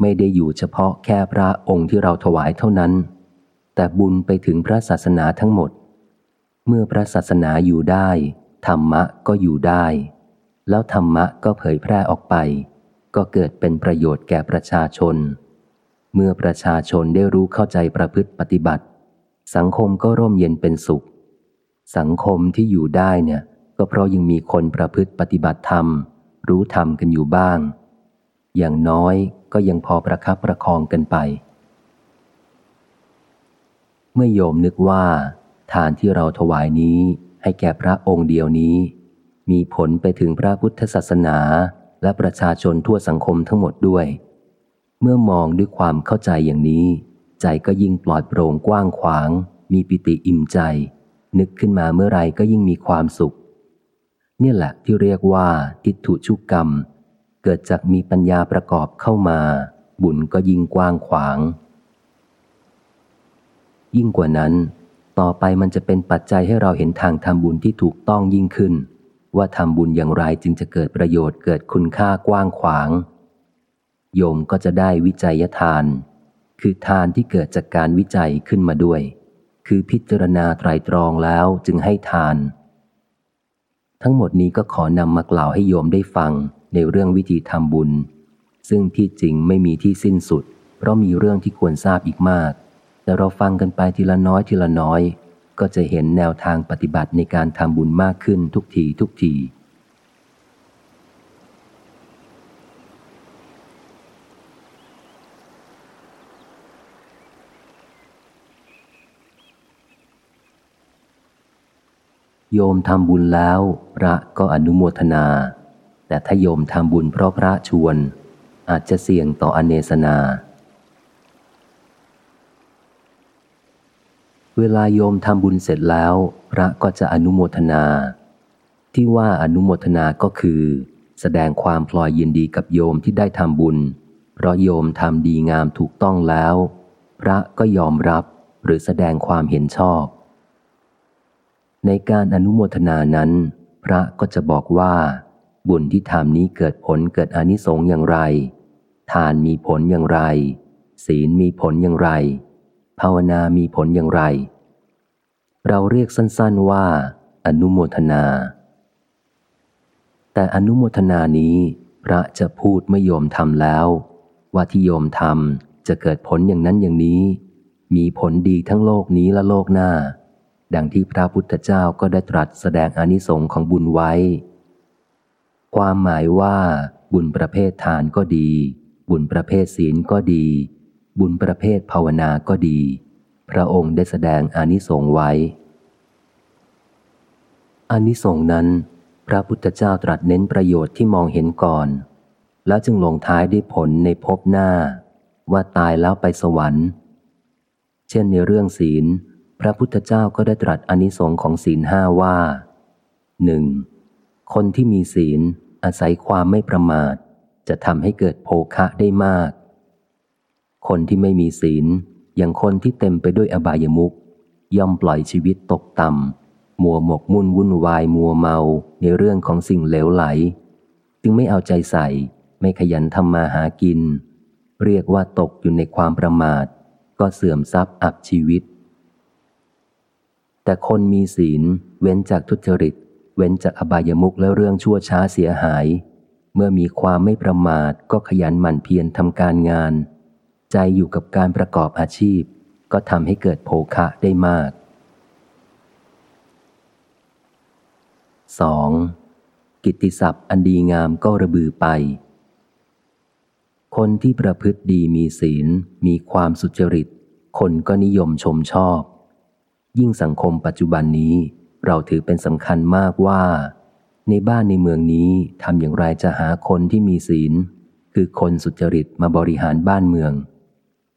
ไม่ได้อยู่เฉพาะแค่พระองค์ที่เราถวายเท่านั้น แต่บุญไปถึงพระศาสนาทั้งหมด เมื่อพระศาสนาอยู่ได้ ธรรมะก็อยู่ได้ แล้วธรรมะก็เผยแพร่ออกไป ก็เกิดเป็นประโยชน์แก่ประชาชน เมื่อประชาชนได้รู้เข้าใจประพฤติปฏิบัติ สังคมก็ร่มเย็นเป็นสุข สังคมที่อยู่ได้เนี่ย ก็เพราะยังมีคนประพฤติปฏิบัติธรรม รู้ธรรมกันอยู่บ้าง อย่างน้อยก็ยังพอประคับประคองกันไป เมื่อโยมนึกว่า ทานที่เราถวายนี้ให้แก่พระองค์เดียวนี้ มีผลไปถึงพระพุทธศาสนาและประชาชนทั่วสังคมทั้งหมดด้วย เมื่อมองด้วยความเข้าใจอย่างนี้ ใจก็ยิ่งปลอดโปร่งกว้างขวาง มีปิติอิ่มใจ นึกขึ้นมาเมื่อไรก็ยิ่งมีความสุข เนี่ยแหละที่เรียกว่าทิฏฐุชุกกรรม เกิดจากมีปัญญาประกอบเข้ามา บุญก็ยิ่งกว้างขวาง ยิ่งกว่านั้น ต่อไปมันจะเป็นปัจจัยให้เราเห็นทางทำบุญที่ถูกต้องยิ่งขึ้น ว่าทำบุญอย่างไรจึงจะเกิดประโยชน์เกิดคุณค่ากว้างขวาง โยมก็จะได้วิจัยทาน คือทานที่เกิดจากการวิจัยขึ้นมาด้วย คือพิจารณาไตรตรองแล้วจึงให้ทาน ทั้งหมดนี้ก็ขอนำมากล่าวให้โยมได้ฟัง ในเรื่องวิธีทำบุญ ซึ่งที่จริงไม่มีที่สิ้นสุด เพราะมีเรื่องที่ควรทราบอีกมาก แต่เราฟังกันไปทีละน้อยทีละน้อย ก็จะเห็นแนวทางปฏิบัติในการทำบุญมากขึ้นทุกทีทุกทีโยมทำบุญแล้ว พระก็อนุโมทนา แต่ถ้าโยมทำบุญเพราะพระชวน อาจจะเสี่ยงต่ออเนสนา เวลาโยมทำบุญเสร็จแล้ว พระก็จะอนุโมทนา ที่ว่าอนุโมทนาก็คือ แสดงความพลอยยินดีกับโยมที่ได้ทำบุญ เพราะโยมทำดีงามถูกต้องแล้ว พระก็ยอมรับหรือแสดงความเห็นชอบ ในการอนุโมทนานั้น พระก็จะบอกว่า บุญที่ทำนี้เกิดผลเกิดอนิสงส์อย่างไร ทานมีผลอย่างไร ศีลมีผลอย่างไร ภาวนามีผลอย่างไร เราเรียกสั้นๆว่า อนุโมทนา แต่อนุโมทนานี้พระจะพูดไม่โยมทำแล้ว ว่าที่โยมทำจะเกิดผลอย่างนั้นอย่างนี้ มีผลดีทั้งโลกนี้และโลกหน้า ดังที่พระพุทธเจ้าก็ได้ตรัสแสดงอนิสงค์ของบุญไว้ ความหมายว่าบุญประเภททานก็ดี บุญประเภทศีลก็ดี บุญประเภทภาวนาก็ดี พระองค์ได้แสดงอนิสงส์ไว้อนิสงส์นั้น พระพุทธเจ้าตรัสเน้นประโยชน์ที่มองเห็นก่อน แล้วจึงลงท้ายด้วยผลในภพหน้า ว่าตายแล้วไปสวรรค์ เช่นในเรื่องศีล พระพุทธเจ้าก็ได้ตรัสอนิสงค์ของศีลห้าว่าหนึ่งคนที่มีศีล อาศัยความไม่ประมาท จะทำให้เกิดโภคะได้มาก คนที่ไม่มีศีล อย่างคนที่เต็มไปด้วยอบายมุขย่อมปล่อยชีวิตตกต่ำมัวหมกมุ่นวุ่นวายมัวเมาในเรื่องของสิ่งเหลวไหล จึงไม่เอาใจใส่ ไม่ขยันทำมาหากิน เรียกว่าตกอยู่ในความประมาท ก็เสื่อมทรัพย์อับชีวิต แต่คนมีศีลเว้นจากทุจริต เว้นจากอบายมุขและเรื่องชั่วช้าเสียหาย เมื่อมีความไม่ประมาทก็ขยันหมั่นเพียรทำการงาน ใจอยู่กับการประกอบอาชีพ ก็ทำให้เกิดโภคะได้มาก 2. กิตติศัพท์อันดีงามก็ระบือไป คนที่ประพฤติดีมีศีล มีความสุจริต คนก็นิยมชมชอบ ยิ่งสังคมปัจจุบันนี้ เราถือเป็นสำคัญมากว่า ในบ้านในเมืองนี้ทำอย่างไรจะหาคนที่มีศีล คือคนสุจริตมาบริหารบ้านเมือง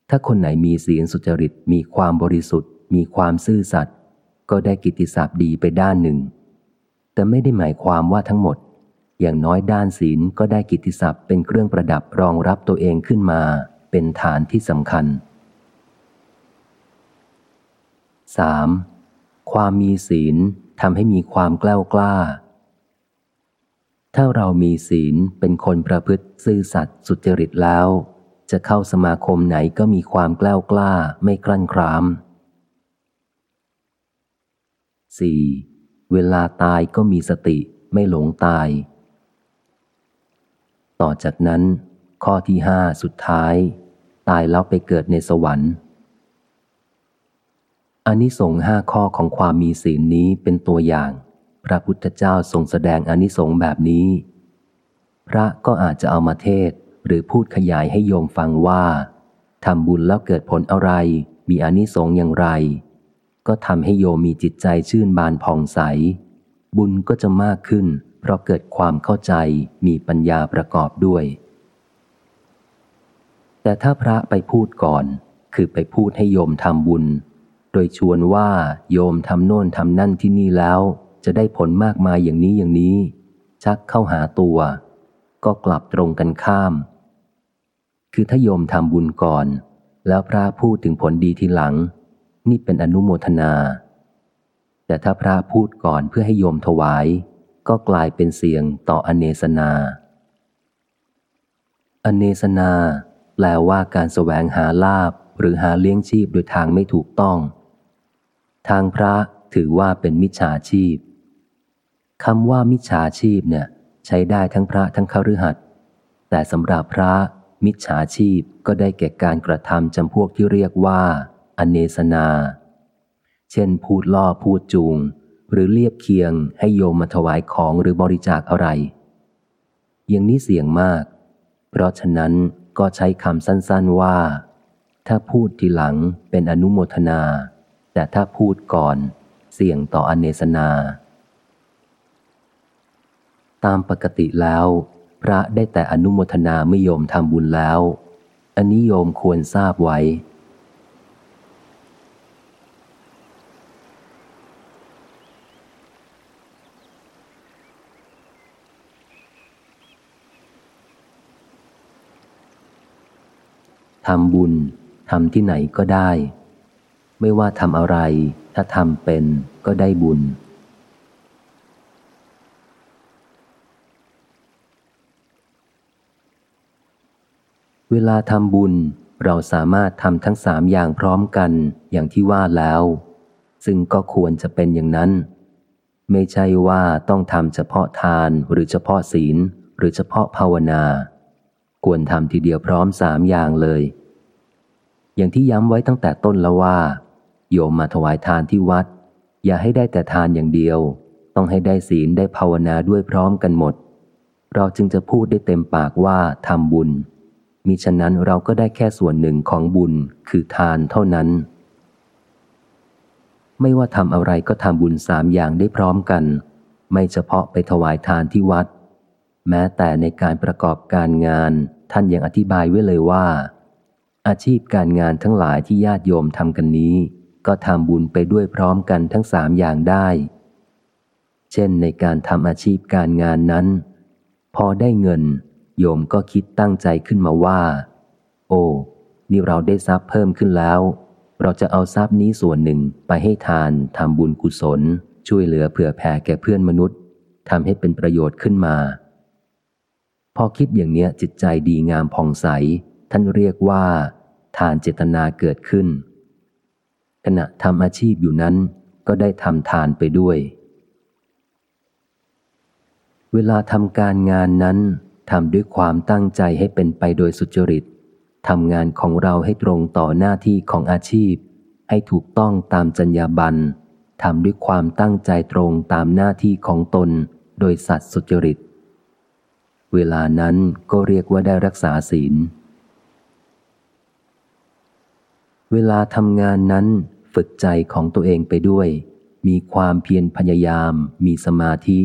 ถ้าคนไหนมีศีลสุจริตมีความบริสุทธิ์ มีความซื่อสัตย์ก็ได้กิตติศัพท์ดีไปด้านหนึ่ง แต่ไม่ได้หมายความว่าทั้งหมด อย่างน้อยด้านศีลก็ได้กิตติศัพท์เป็นเครื่องประดับรองรับตัวเองขึ้นมา เป็นฐานที่สำคัญ 3. ความมีศีลทำให้มีความกล้ากล้า ถ้าเรามีศีลเป็นคนประพฤติซื่อสัตย์สุจริตแล้ว จะเข้าสมาคมไหนก็มีความกล้ากล้าไม่กลั้นคราม 4. เวลาตายก็มีสติไม่หลงตาย ต่อจากนั้น ข้อที่ห้าสุดท้าย ตายแล้วไปเกิดในสวรรค์ อานิสงส์ห้าข้อของความมีศีลนี้เป็นตัวอย่าง พระพุทธเจ้าทรงแสดงอานิสงส์แบบนี้ พระก็อาจจะเอามาเทศหรือพูดขยายให้โยมฟังว่าทำบุญแล้วเกิดผลอะไร มีอานิสงส์อย่างไร ก็ทำให้โยมมีจิตใจชื่นบานผ่องใส บุญก็จะมากขึ้น เพราะเกิดความเข้าใจมีปัญญาประกอบด้วย แต่ถ้าพระไปพูดก่อน คือไปพูดให้โยมทำบุญ โดยชวนว่าโยมทำโน่นทำนั่นที่นี่แล้ว จะได้ผลมากมายอย่างนี้อย่างนี้ ชักเข้าหาตัว ก็กลับตรงกันข้าม คือถ้าโยมทำบุญก่อน แล้วพระพูดถึงผลดีทีหลัง นี่เป็นอนุโมทนา แต่ถ้าพระพูดก่อนเพื่อให้โยมถวาย ก็กลายเป็นเสียงต่ออเนสนา อเนสนา แปลว่าการแสวงหาลาบหรือหาเลี้ยงชีพโดยทางไม่ถูกต้อง ทางพระถือว่าเป็นมิจฉาชีพคำว่ามิจฉาชีพเนี่ย ใช้ได้ทั้งพระทั้งคฤหัสถ์แต่สำหรับพระมิจฉาชีพก็ได้แก่การกระทำจำพวกที่เรียกว่า อเนสนา เช่น พูดล่อพูดจูง หรือเรียบเคียงให้โยมมาถวายของหรือบริจาคอะไร อย่างนี้เสี่ยงมาก เพราะฉะนั้นก็ใช้คำสั้นๆว่า ถ้าพูดทีหลังเป็นอนุโมทนา แต่ถ้าพูดก่อน เสี่ยงต่ออเนสนา ตามปกติแล้ว พระได้แต่อนุโมทนาไม่โยมทำบุญแล้ว อันนี้โยมควรทราบไว้ ทำบุญทำที่ไหนก็ได้ ไม่ว่าทำอะไร ถ้าทำเป็นก็ได้บุญ เวลาทำบุญเราสามารถทำทั้งสามอย่างพร้อมกันอย่างที่ว่าแล้ว ซึ่งก็ควรจะเป็นอย่างนั้น ไม่ใช่ว่าต้องทำเฉพาะทานหรือเฉพาะศีล หรือเฉพาะภาวนา ควรทำทีเดียวพร้อมสามอย่างเลย อย่างที่ย้ำไว้ตั้งแต่ต้นแล้วว่า โยมมาถวายทานที่วัด อย่าให้ได้แต่ทานอย่างเดียว ต้องให้ได้ศีลได้ภาวนาด้วยพร้อมกันหมด เราจึงจะพูดได้เต็มปากว่าทำบุญ มิฉะนั้นเราก็ได้แค่ส่วนหนึ่งของบุญคือทานเท่านั้น ไม่ว่าทำอะไรก็ทำบุญสามอย่างได้พร้อมกัน ไม่เฉพาะไปถวายทานที่วัด แม้แต่ในการประกอบการงาน ท่านยังอธิบายไว้เลยว่าอาชีพการงานทั้งหลายที่ญาติโยมทำกันนี้ ก็ทำบุญไปด้วยพร้อมกันทั้งสามอย่างได้ เช่นในการทำอาชีพการงานนั้น พอได้เงิน โยมก็คิดตั้งใจขึ้นมาว่า โอ้นี่เราได้ทรัพย์เพิ่มขึ้นแล้ว เราจะเอาทรัพย์นี้ส่วนหนึ่งไปให้ทานทำบุญกุศล ช่วยเหลือเผื่อแผ่แก่เพื่อนมนุษย์ทำให้เป็นประโยชน์ขึ้นมา พอคิดอย่างเนี้ยจิตใจดีงามผ่องใส ท่านเรียกว่า ทานเจตนาเกิดขึ้น ณะทำอาชีพอยู่นั้น ก็ได้ทำทานไปด้วย เวลาทำการงานนั้นทำด้วยความตั้งใจให้เป็นไปโดยสุจริตทำงานของเราให้ตรงต่อหน้าที่ของอาชีพ ให้ถูกต้องตามจรรยาบรรณทำด้วยความตั้งใจตรงตามหน้าที่ของตน โดยสัตว์สุจริต เวลานั้นก็เรียกว่าได้รักษาศีล เวลาทำงานนั้น ฝึกใจของตัวเองไปด้วย มีความเพียรพยายาม มีสมาธิ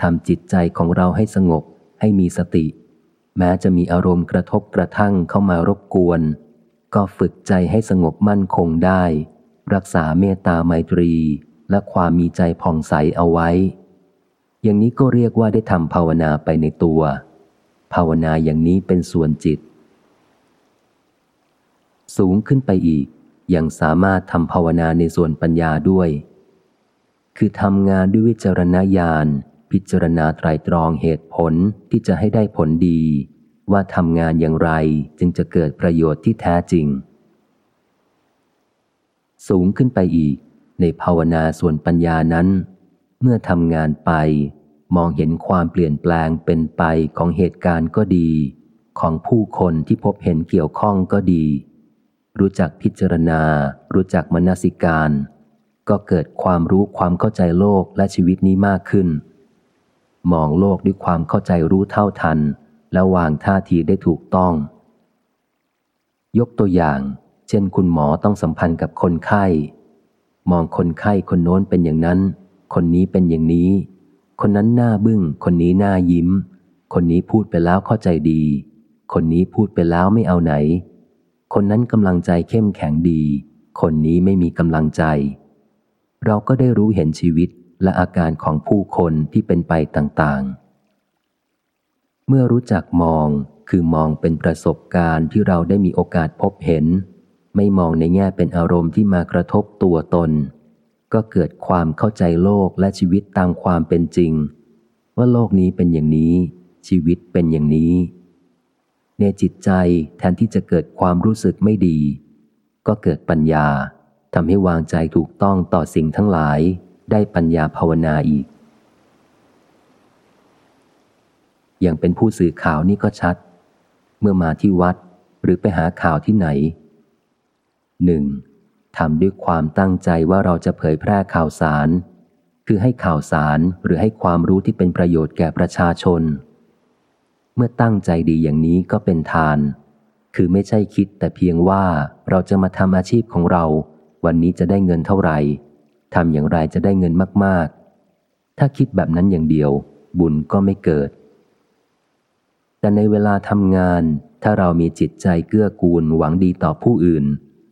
ทำจิตใจของเราให้สงบ ให้มีสติ แม้จะมีอารมณ์กระทบกระทั่งเข้ามารบกวน ก็ฝึกใจให้สงบมั่นคงได้ รักษาเมตตาไมตรี และความมีใจผ่องใสเอาไว้ อย่างนี้ก็เรียกว่าได้ทำภาวนาไปในตัว ภาวนาอย่างนี้เป็นส่วนจิต สูงขึ้นไปอีก ยังสามารถทำภาวนาในส่วนปัญญาด้วย คือทำงานด้วยวิจารณญาณ พิจารณาไตรตรองเหตุผลที่จะให้ได้ผลดี ว่าทำงานอย่างไรจึงจะเกิดประโยชน์ที่แท้จริง สูงขึ้นไปอีก ในภาวนาส่วนปัญญานั้น เมื่อทำงานไป มองเห็นความเปลี่ยนแปลงเป็นไปของเหตุการณ์ก็ดี ของผู้คนที่พบเห็นเกี่ยวข้องก็ดี รู้จักพิจารณา รู้จักมนสิการ ก็เกิดความรู้ความเข้าใจโลกและชีวิตนี้มากขึ้น มองโลกด้วยความเข้าใจรู้เท่าทัน และวางท่าทีได้ถูกต้อง ยกตัวอย่าง เช่นคุณหมอต้องสัมพันธ์กับคนไข้ มองคนไข้คนโน้นเป็นอย่างนั้น คนนี้เป็นอย่างนี้ คนนั้นหน้าบึง้ง คนนี้หน้ายิ้ม คนนี้พูดไปแล้วเข้าใจดี คนนี้พูดไปแล้วไม่เอาไหน คนนั้นกำลังใจเข้มแข็งดี คนนี้ไม่มีกำลังใจ เราก็ได้รู้เห็นชีวิตและอาการของผู้คนที่เป็นไปต่างๆ เมื่อรู้จักมองคือมองเป็นประสบการณ์ที่เราได้มีโอกาสพบเห็น ไม่มองในแง่เป็นอารมณ์ที่มากระทบตัวตน ก็เกิดความเข้าใจโลกและชีวิตตามความเป็นจริง ว่าโลกนี้เป็นอย่างนี้ ชีวิตเป็นอย่างนี้ ในจิตใจแทนที่จะเกิดความรู้สึกไม่ดี ก็เกิดปัญญาทำให้วางใจถูกต้องต่อสิ่งทั้งหลายได้ปัญญาภาวนาอีก อย่างเป็นผู้สื่อข่าวนี่ก็ชัด เมื่อมาที่วัดหรือไปหาข่าวที่ไหนหนึ่งทำด้วยความตั้งใจว่าเราจะเผยแพร่ข่าวสาร คือให้ข่าวสารหรือให้ความรู้ที่เป็นประโยชน์แก่ประชาชน เมื่อตั้งใจดีอย่างนี้ก็เป็นทาน คือไม่ใช่คิดแต่เพียงว่าเราจะมาทำอาชีพของเรา วันนี้จะได้เงินเท่าไหร่ทำอย่างไรจะได้เงินมาก ๆ ถ้าคิดแบบนั้นอย่างเดียว บุญก็ไม่เกิด แต่ในเวลาทำงาน ถ้าเรามีจิตใจเกื้อกูลหวังดีต่อผู้อื่น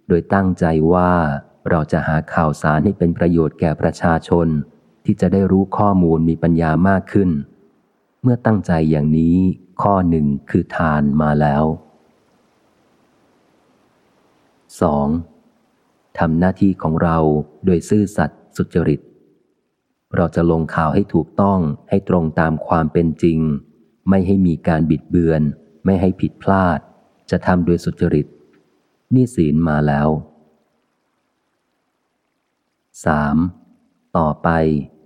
โดยตั้งใจว่าเราจะหาข่าวสารให้เป็นประโยชน์แก่ประชาชน ที่จะได้รู้ข้อมูลมีปัญญามากขึ้น เมื่อตั้งใจอย่างนี้ข้อหนึ่งคือทานมาแล้ว 2. ทำหน้าที่ของเราโดยซื่อสัตย์สุจริต เราจะลงข่าวให้ถูกต้องให้ตรงตามความเป็นจริง ไม่ให้มีการบิดเบือน ไม่ให้ผิดพลาด จะทำโดยสุจริต นี่ศีลมาแล้ว 3. ต่อไป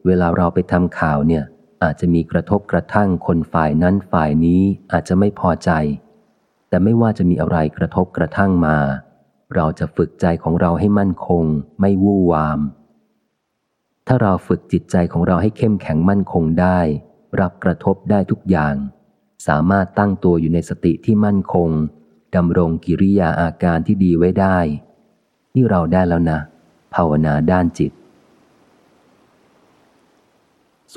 เวลาเราไปทำข่าวเนี่ย อาจจะมีกระทบกระทั่งคนฝ่ายนั้นฝ่ายนี้อาจจะไม่พอใจ แต่ไม่ว่าจะมีอะไรกระทบกระทั่งมา เราจะฝึกใจของเราให้มั่นคง ไม่วู่วาม ถ้าเราฝึกจิตใจของเราให้เข้มแข็งมั่นคงได้ รับกระทบได้ทุกอย่าง สามารถตั้งตัวอยู่ในสติที่มั่นคงดำรงกิริยาอาการที่ดีไว้ได้ นี่เราได้แล้วนะ ภาวนาด้านจิต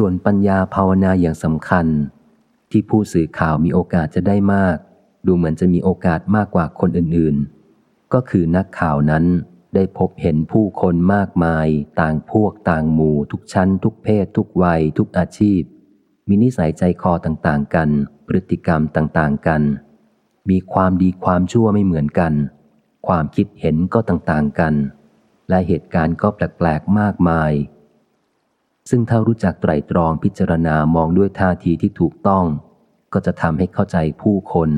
ส่วนปัญญาภาวนาอย่างสำคัญ ที่ผู้สื่อข่าวมีโอกาสจะได้มาก ดูเหมือนจะมีโอกาสมากกว่าคนอื่นๆ ก็คือนักข่าวนั้นได้พบเห็นผู้คนมากมาย ต่างพวกต่างหมู่ ทุกชั้น ทุกเพศ ทุกวัย ทุกอาชีพ มีนิสัยใจคอต่างๆ กัน พฤติกรรมต่างๆ กัน มีความดีความชั่วไม่เหมือนกัน ความคิดเห็นก็ต่างๆ กัน และเหตุการณ์ก็แปลกๆ มากมาย ซึ่งถ้ารู้จักไตรตรองพิจารณามองด้วยท่าทีที่ถูกต้อง ก็จะทำให้เข้าใจผู้คน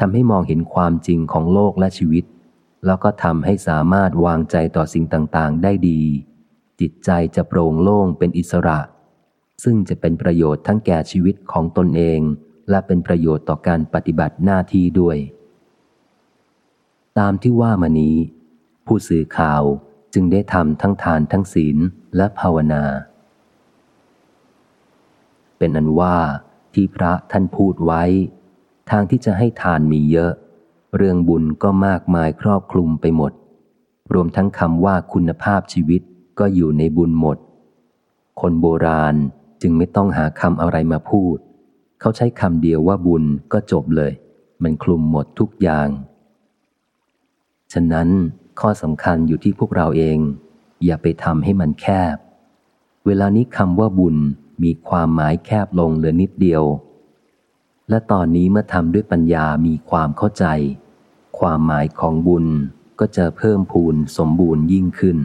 ทำให้มองเห็นความจริงของโลกและชีวิต แล้วก็ทำให้สามารถวางใจต่อสิ่งต่างๆ ได้ดี จิตใจจะโปร่งโล่งเป็นอิสระ ซึ่งจะเป็นประโยชน์ทั้งแก่ชีวิตของตนเอง และเป็นประโยชน์ต่อการปฏิบัติหน้าที่ด้วย ตามที่ว่ามานี้ ผู้สื่อข่าวจึงได้ทำทั้งทานทั้งศีลและภาวนา เป็นอันว่าที่พระท่านพูดไว้ ทางที่จะให้ทานมีเยอะ เรื่องบุญก็มากมายครอบคลุมไปหมด รวมทั้งคำว่าคุณภาพชีวิตก็อยู่ในบุญหมด คนโบราณจึงไม่ต้องหาคำอะไรมาพูด เขาใช้คำเดียวว่าบุญก็จบเลย มันคลุมหมดทุกอย่าง ฉะนั้นข้อสำคัญอยู่ที่พวกเราเอง อย่าไปทำให้มันแคบ เวลานี้คำว่าบุญมีความหมายแคบลงเหลือนิดเดียว และตอนนี้เมื่อทำด้วยปัญญามีความเข้าใจ ความหมายของบุญก็จะเพิ่มพูนสมบูรณ์ยิ่งขึ้น